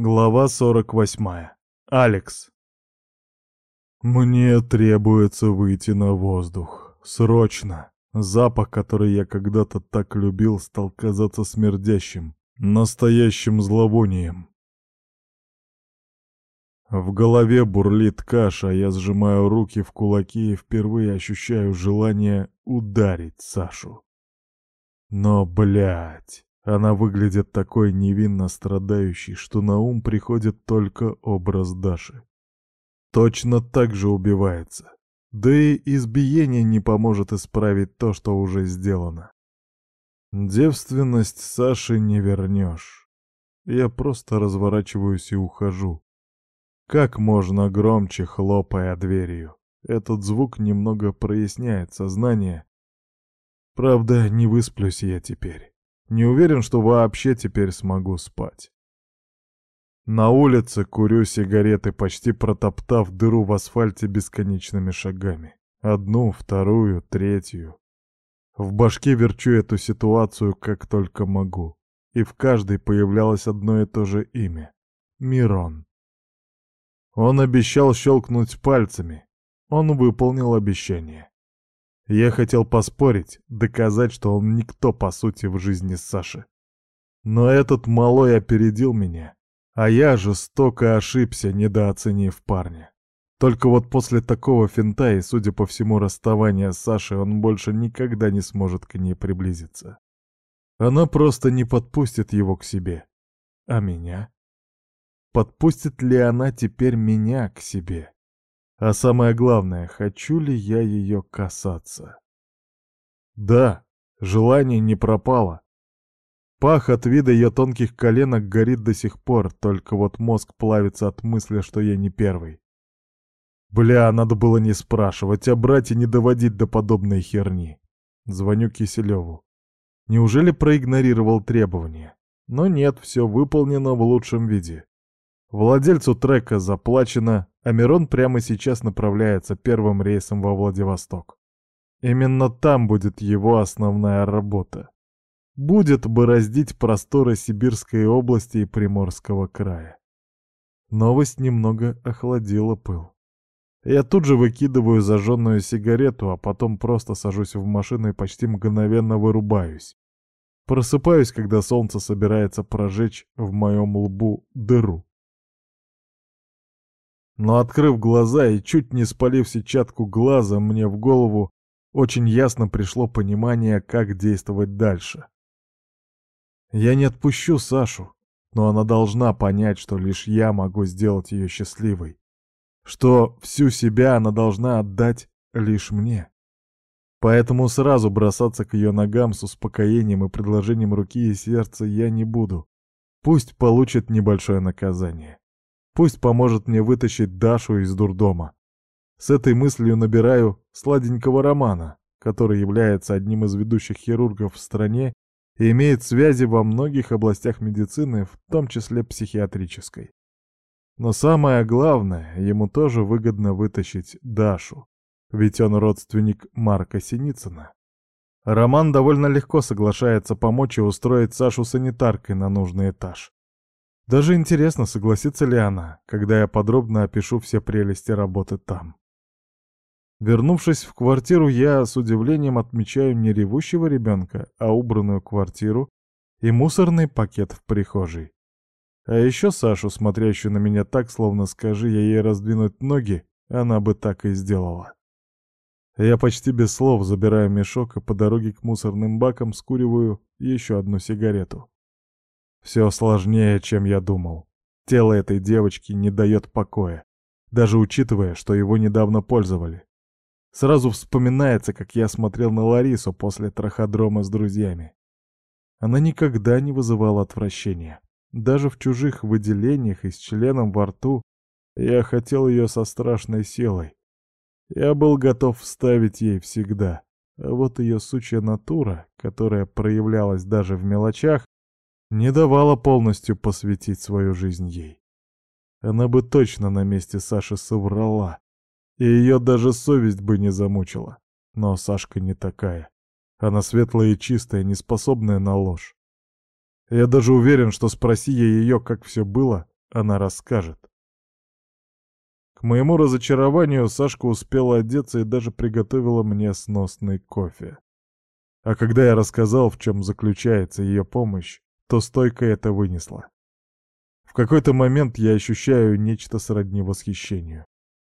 Глава 48. Алекс. Мне требуется выйти на воздух. Срочно. Запах, который я когда-то так любил, стал казаться смердящим, настоящим зловонием. В голове бурлит каша, а я сжимаю руки в кулаки и впервые ощущаю желание ударить Сашу. Но, блядь, она выглядит такой невинно страдающей, что на ум приходит только образ Даши. Точно так же убивается. Да и избиение не поможет исправить то, что уже сделано. Девственность Саши не вернешь. Я просто разворачиваюсь и ухожу. Как можно громче хлопая дверью. Этот звук немного проясняет сознание. Правда, не высплюсь я теперь. Не уверен, что вообще теперь смогу спать. На улице курю сигареты, почти протоптав дыру в асфальте бесконечными шагами. Одну, вторую, третью. В башке верчу эту ситуацию как только могу. И в каждой появлялось одно и то же имя. Мирон. Он обещал щелкнуть пальцами. Он выполнил обещание. Я хотел поспорить, доказать, что он никто, по сути, в жизни Саши. Но этот малой опередил меня, а я жестоко ошибся, недооценив парня. Только вот после такого финта и, судя по всему, расставания с Сашей он больше никогда не сможет к ней приблизиться. Она просто не подпустит его к себе. А меня? Подпустит ли она теперь меня к себе? А самое главное, хочу ли я ее касаться? Да, желание не пропало. Пах от вида ее тонких коленок горит до сих пор, только вот мозг плавится от мысли, что я не первый. Бля, надо было не спрашивать, а брать и не доводить до подобной херни. Звоню Киселеву. Неужели проигнорировал требования? Но нет, все выполнено в лучшем виде. Владельцу трека заплачено, а Мирон прямо сейчас направляется первым рейсом во Владивосток. Именно там будет его основная работа. Будет бороздить просторы Сибирской области и Приморского края. Новость немного охладила пыл. Я тут же выкидываю зажженную сигарету, а потом просто сажусь в машину и почти мгновенно вырубаюсь. Просыпаюсь, когда солнце собирается прожечь в моем лбу дыру. Но открыв глаза и чуть не спалив сетчатку глаза, мне в голову очень ясно пришло понимание, как действовать дальше. Я не отпущу Сашу, но она должна понять, что лишь я могу сделать ее счастливой, что всю себя она должна отдать лишь мне. Поэтому сразу бросаться к ее ногам с успокоением и предложением руки и сердца я не буду. Пусть получит небольшое наказание. Пусть поможет мне вытащить Дашу из дурдома. С этой мыслью набираю сладенького Романа, который является одним из ведущих хирургов в стране и имеет связи во многих областях медицины, в том числе психиатрической. Но самое главное, ему тоже выгодно вытащить Дашу, ведь он родственник Марка Синицына. Роман довольно легко соглашается помочь и устроить Сашу санитаркой на нужный этаж. Даже интересно, согласится ли она, когда я подробно опишу все прелести работы там. Вернувшись в квартиру, я с удивлением отмечаю не ревущего ребенка, а убранную квартиру и мусорный пакет в прихожей. А еще Сашу, смотрящую на меня так, словно скажи я ей раздвинуть ноги, она бы так и сделала. Я почти без слов забираю мешок и по дороге к мусорным бакам скуриваю еще одну сигарету. Все сложнее, чем я думал. Тело этой девочки не дает покоя, даже учитывая, что его недавно пользовали. Сразу вспоминается, как я смотрел на Ларису после траходрома с друзьями. Она никогда не вызывала отвращения. Даже в чужих выделениях и с членом во рту я хотел ее со страшной силой. Я был готов вставить ей всегда. А вот ее сучья натура, которая проявлялась даже в мелочах, не давала полностью посвятить свою жизнь ей. Она бы точно на месте Саши соврала, и ее даже совесть бы не замучила. Но Сашка не такая. Она светлая и чистая, не способная на ложь. Я даже уверен, что спроси я ее, как все было, она расскажет. К моему разочарованию Сашка успела одеться и даже приготовила мне сносный кофе. А когда я рассказал, в чем заключается ее помощь, то стойко это вынесла. В какой-то момент я ощущаю нечто сродни восхищению.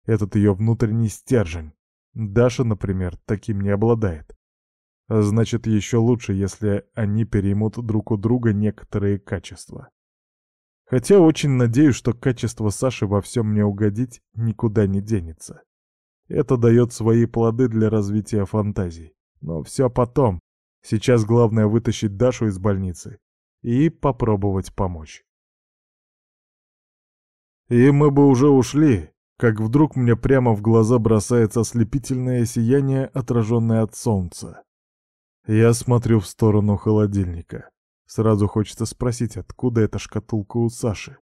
Этот ее внутренний стержень. Даша, например, таким не обладает. А значит, еще лучше, если они переймут друг у друга некоторые качества. Хотя очень надеюсь, что качество Саши во всем мне угодить никуда не денется. Это дает свои плоды для развития фантазий. Но все потом. Сейчас главное вытащить Дашу из больницы и попробовать помочь. И мы бы уже ушли, как вдруг мне прямо в глаза бросается ослепительное сияние, отраженное от солнца. Я смотрю в сторону холодильника. Сразу хочется спросить, откуда эта шкатулка у Саши.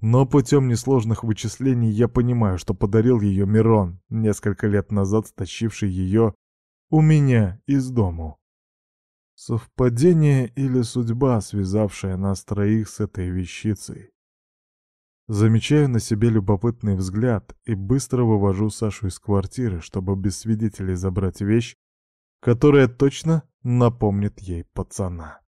Но путем несложных вычислений я понимаю, что подарил ее Мирон, несколько лет назад стащивший ее у меня из дому. Совпадение или судьба, связавшая нас троих с этой вещицей. Замечаю на себе любопытный взгляд и быстро вывожу Сашу из квартиры, чтобы без свидетелей забрать вещь, которая точно напомнит ей пацана.